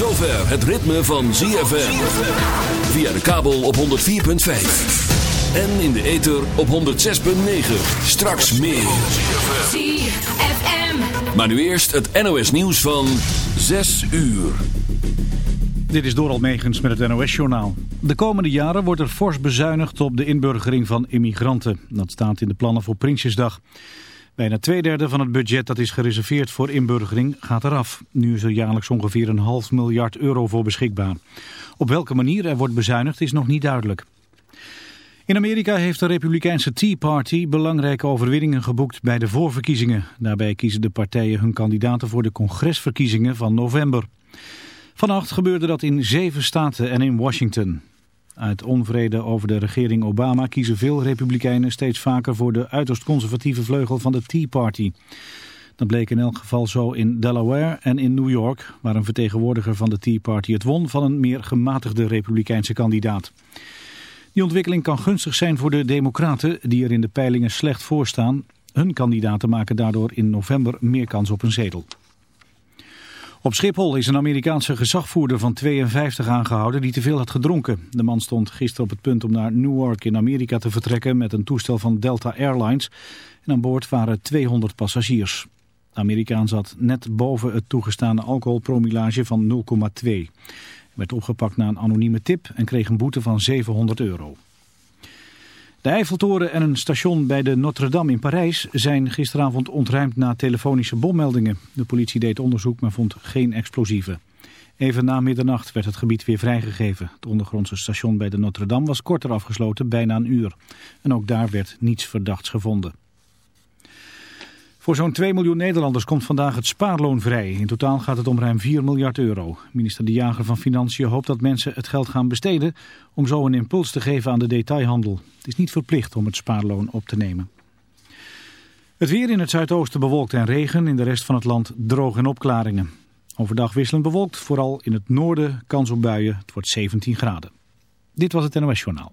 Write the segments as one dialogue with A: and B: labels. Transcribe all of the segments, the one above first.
A: zover het ritme van ZFM. Via de kabel op 104.5. En in de ether op 106.9. Straks meer.
B: ZFM.
A: Maar nu eerst het NOS nieuws van 6 uur.
C: Dit is Doral Megens met het NOS-journaal. De komende jaren wordt er fors bezuinigd op de inburgering van immigranten. Dat staat in de plannen voor Prinsjesdag. Bijna twee derde van het budget dat is gereserveerd voor inburgering gaat eraf. Nu is er jaarlijks ongeveer een half miljard euro voor beschikbaar. Op welke manier er wordt bezuinigd is nog niet duidelijk. In Amerika heeft de Republikeinse Tea Party belangrijke overwinningen geboekt bij de voorverkiezingen. Daarbij kiezen de partijen hun kandidaten voor de congresverkiezingen van november. Vannacht gebeurde dat in zeven staten en in Washington. Uit onvrede over de regering Obama kiezen veel republikeinen steeds vaker voor de uiterst conservatieve vleugel van de Tea Party. Dat bleek in elk geval zo in Delaware en in New York, waar een vertegenwoordiger van de Tea Party het won van een meer gematigde republikeinse kandidaat. Die ontwikkeling kan gunstig zijn voor de democraten die er in de peilingen slecht voor staan. Hun kandidaten maken daardoor in november meer kans op een zetel. Op Schiphol is een Amerikaanse gezagvoerder van 52 aangehouden die te veel had gedronken. De man stond gisteren op het punt om naar Newark in Amerika te vertrekken met een toestel van Delta Airlines. En aan boord waren 200 passagiers. De Amerikaan zat net boven het toegestane alcoholpromillage van 0,2. Hij werd opgepakt na een anonieme tip en kreeg een boete van 700 euro. De Eiffeltoren en een station bij de Notre-Dame in Parijs zijn gisteravond ontruimd na telefonische bommeldingen. De politie deed onderzoek, maar vond geen explosieven. Even na middernacht werd het gebied weer vrijgegeven. Het ondergrondse station bij de Notre-Dame was korter afgesloten, bijna een uur. En ook daar werd niets verdachts gevonden. Voor zo'n 2 miljoen Nederlanders komt vandaag het spaarloon vrij. In totaal gaat het om ruim 4 miljard euro. Minister De Jager van Financiën hoopt dat mensen het geld gaan besteden... om zo een impuls te geven aan de detailhandel. Het is niet verplicht om het spaarloon op te nemen. Het weer in het zuidoosten bewolkt en regen. In de rest van het land droog en opklaringen. Overdag wisselend bewolkt, vooral in het noorden kans op buien. Het wordt 17 graden. Dit was het NOS Journaal.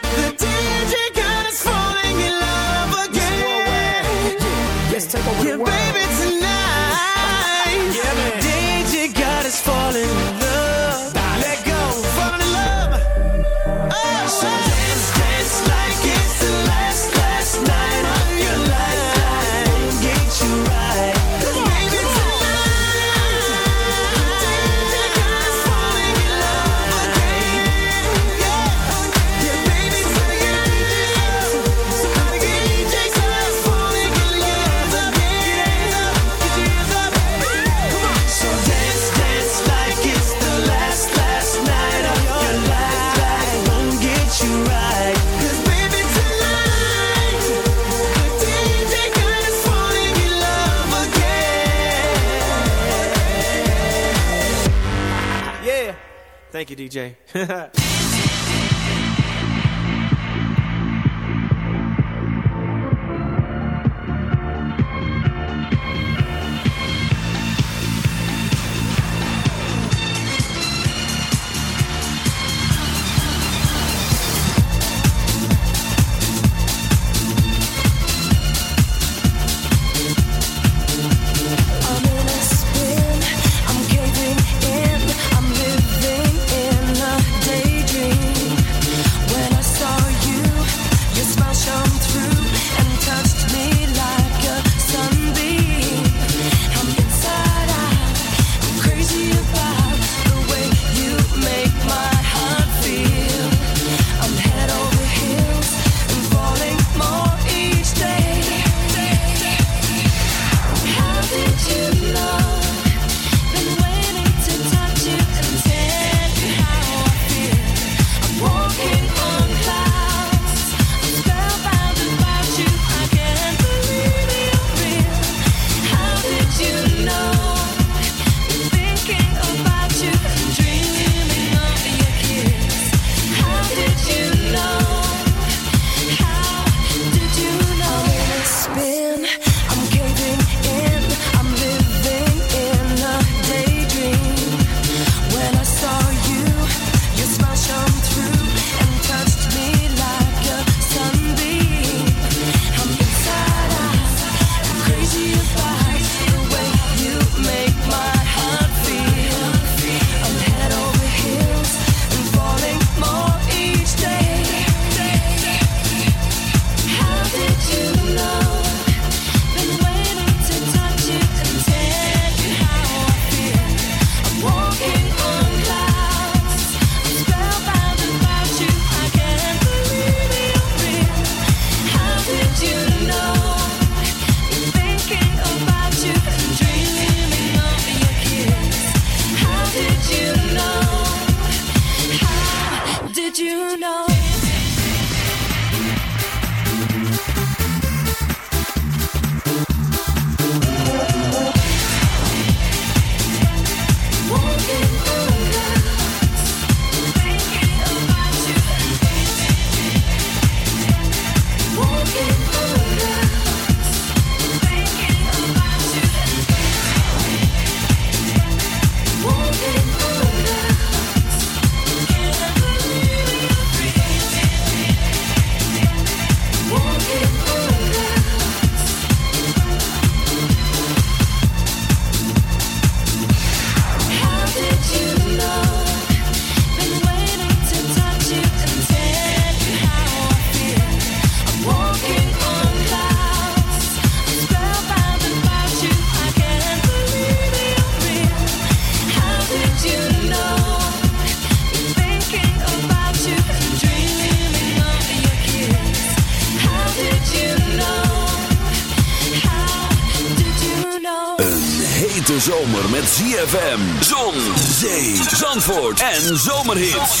B: Thank you, DJ. en zomerhits.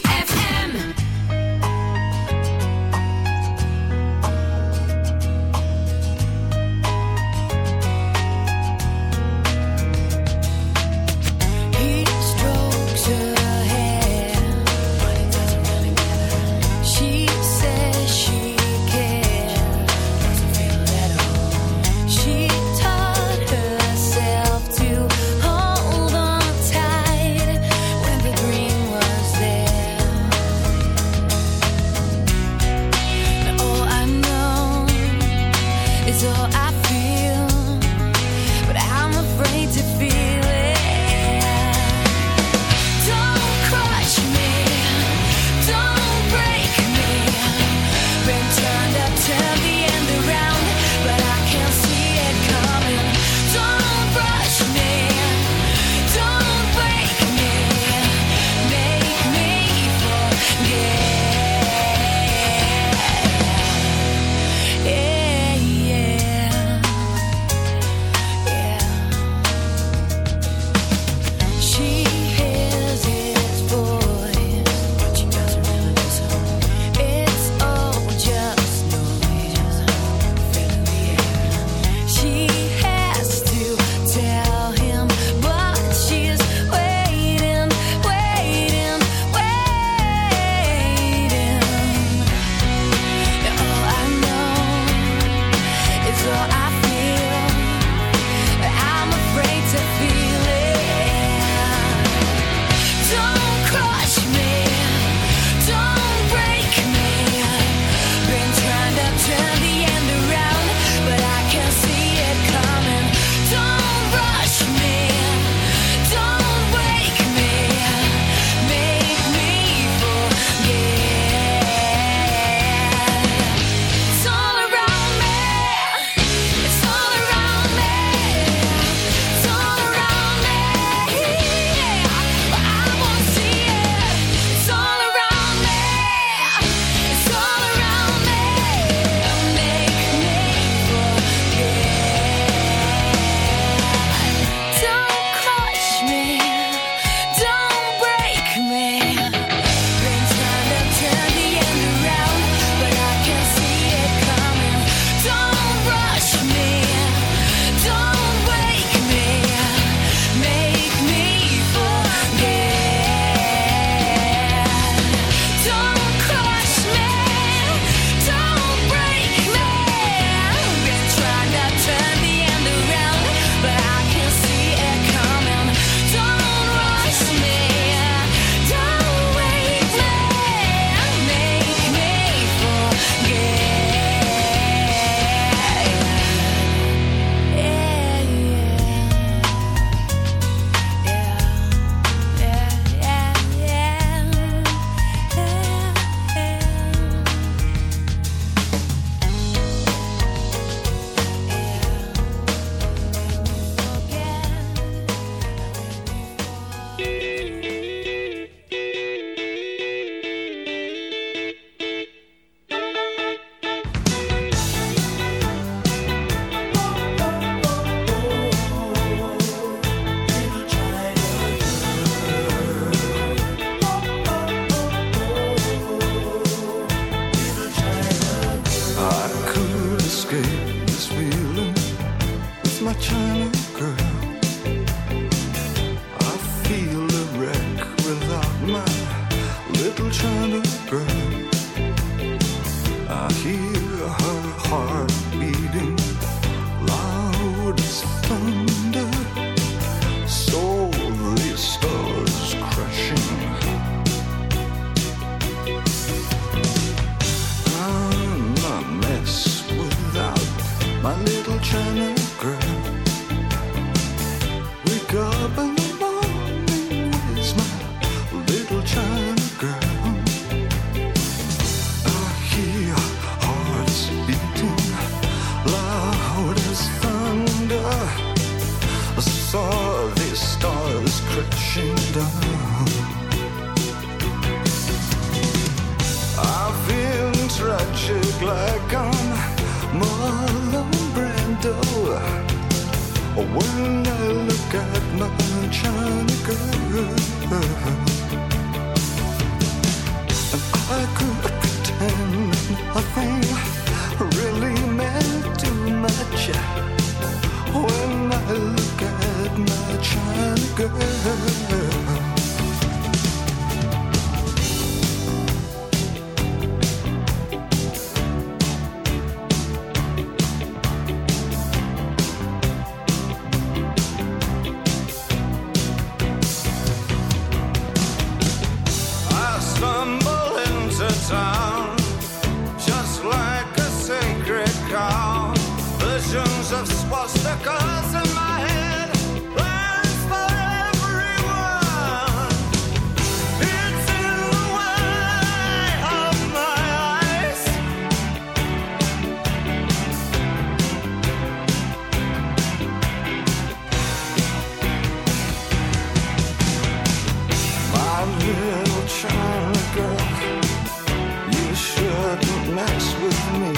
D: mess with me,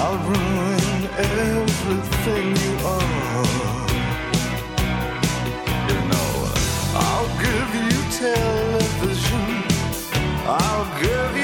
D: I'll ruin everything you are. You know, I'll give you television, I'll give you.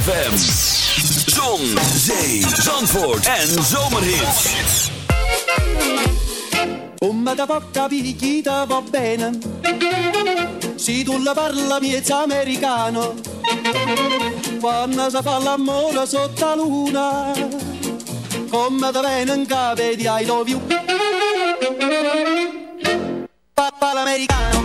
B: ZFM. Zon, zee, zandvoort en zomerhits.
E: Come da porta picchita va bene. Si tu la parla miezza americano. Quando si fa l'amore sotto luna. Come da bene in cave di I love you. Papa l'americano.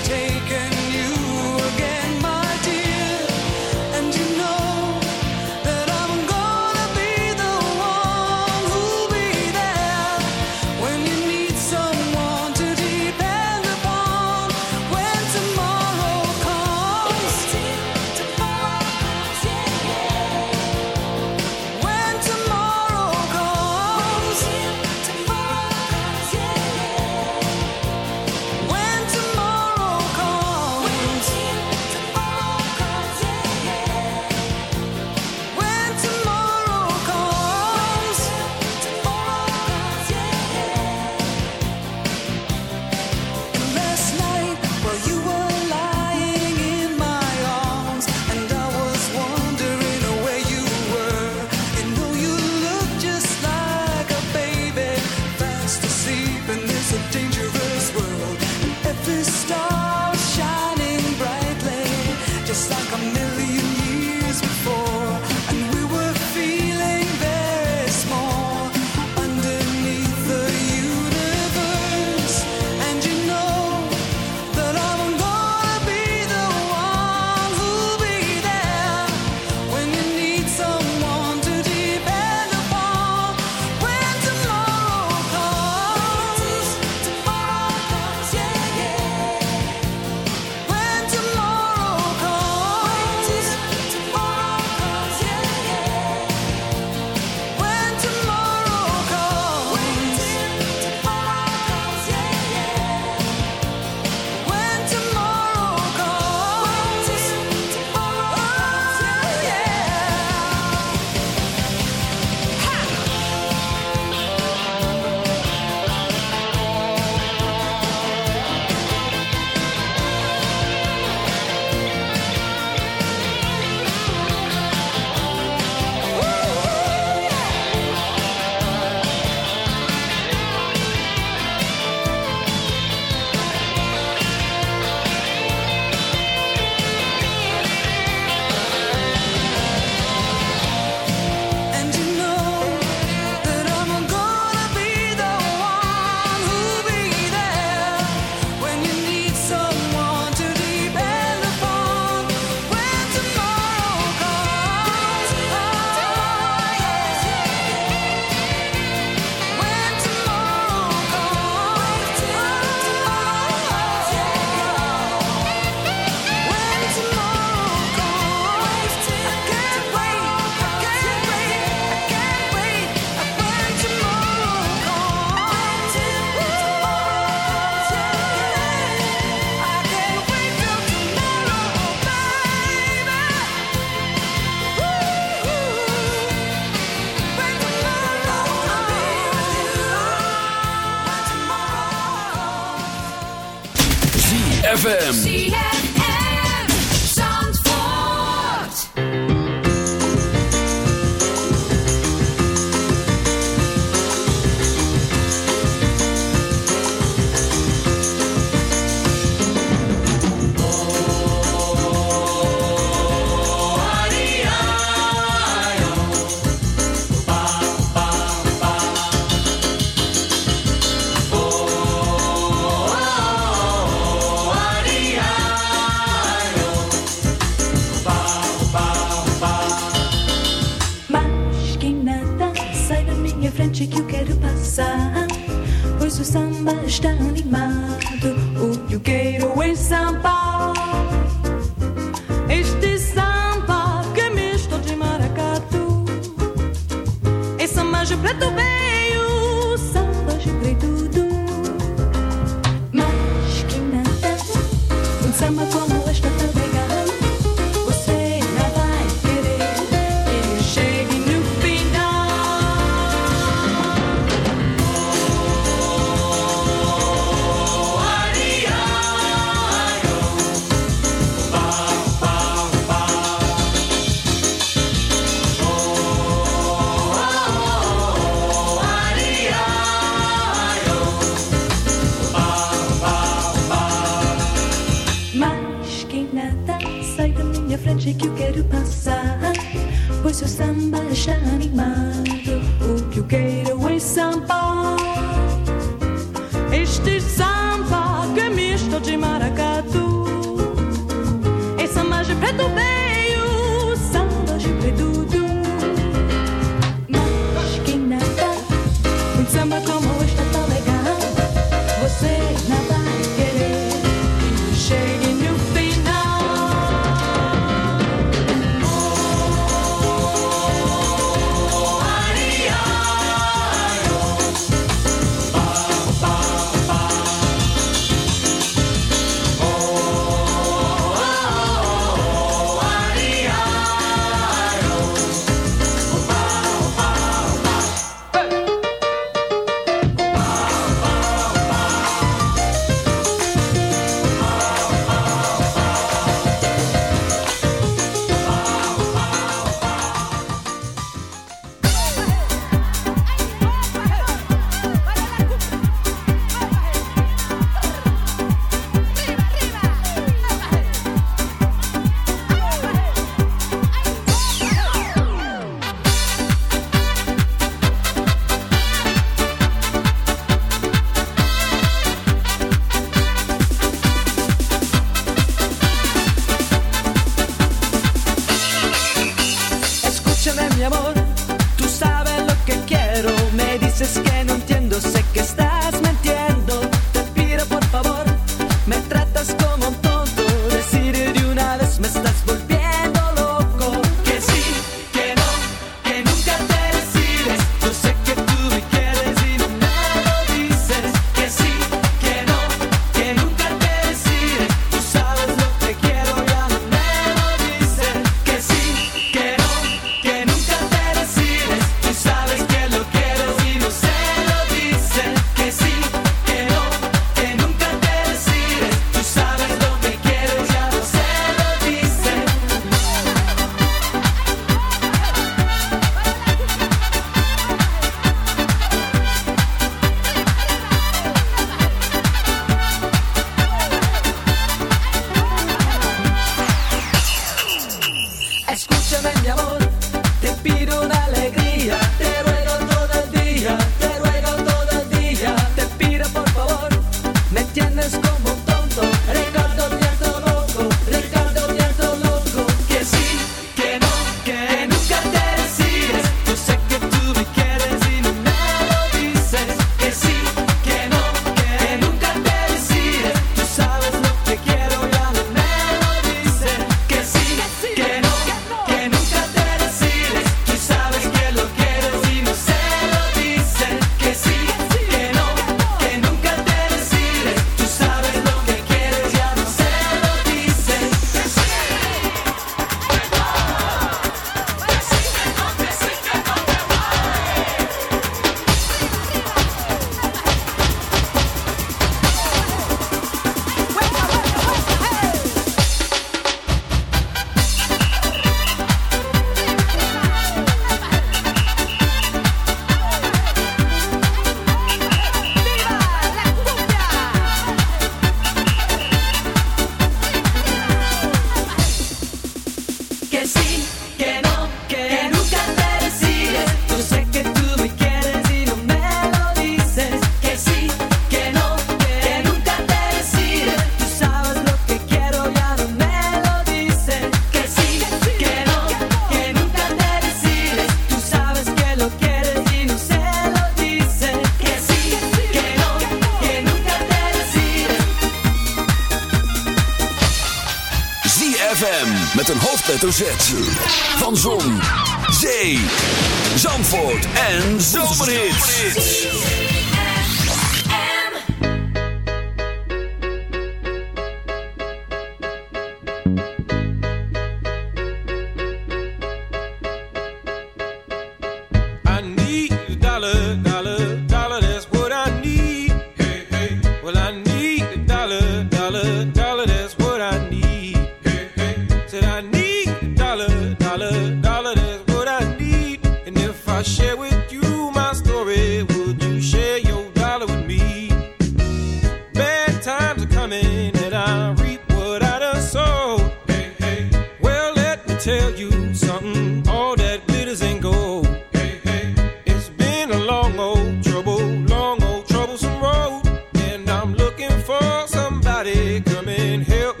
F: can't help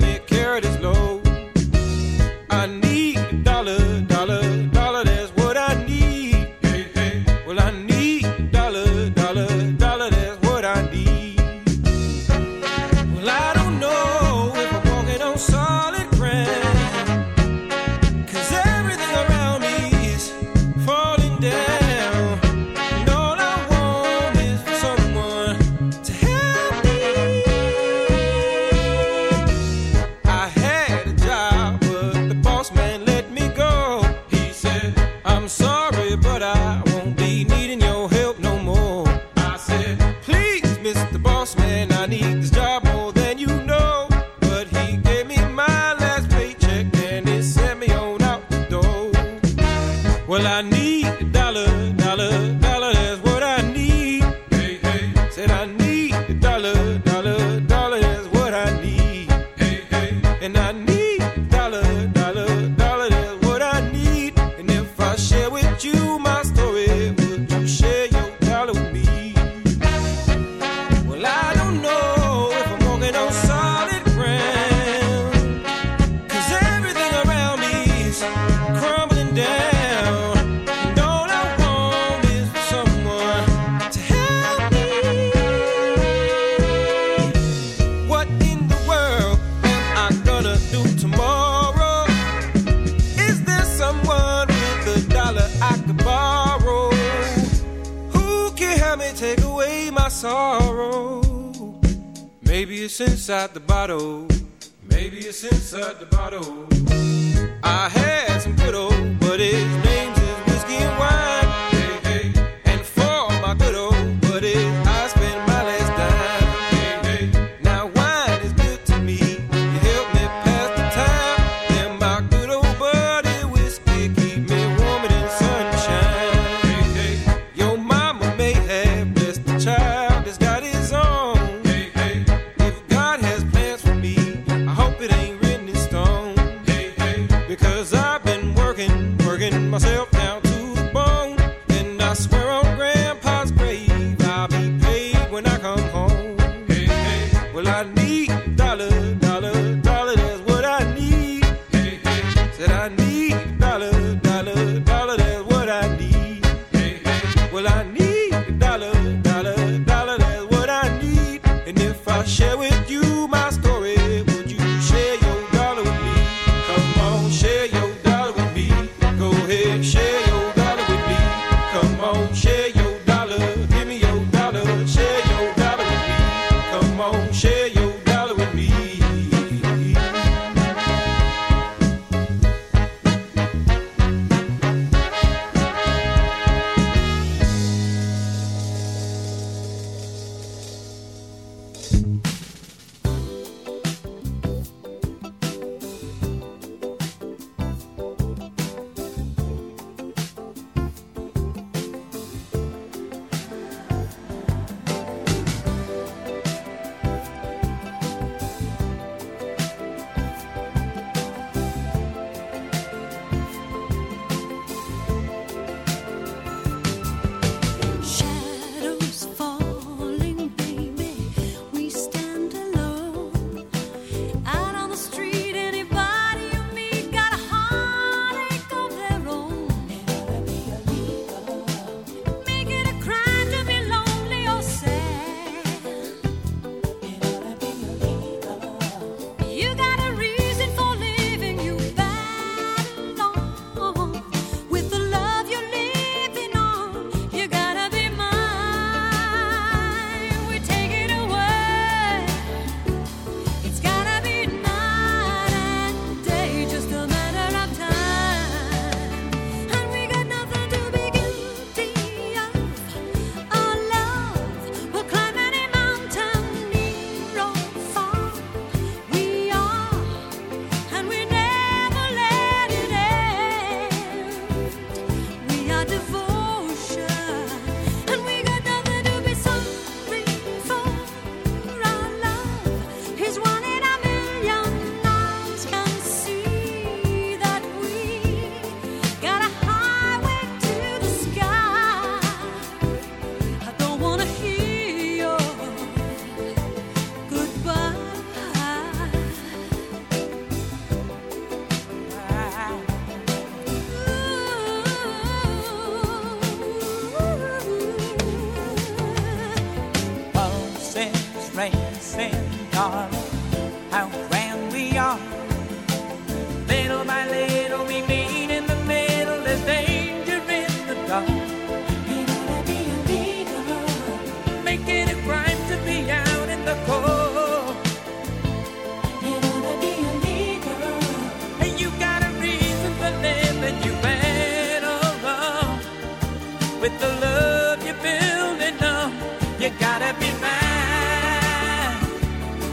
F: with the
G: love you're building up. You gotta be mine.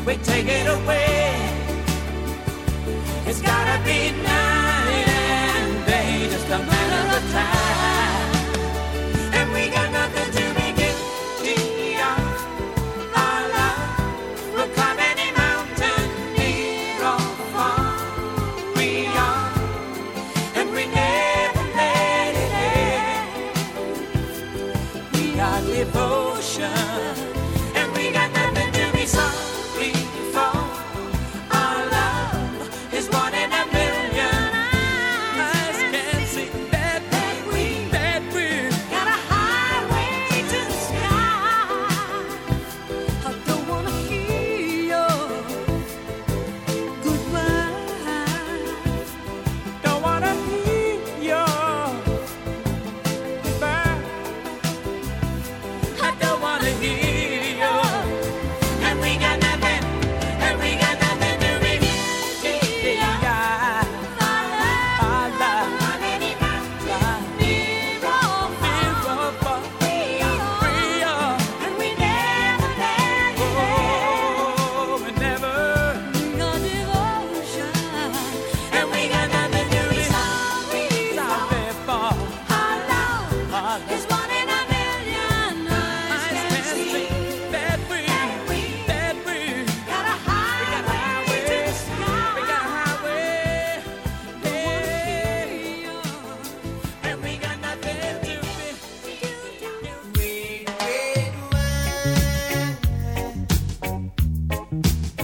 G: We take it away. It's gotta be night and day, just a matter of time.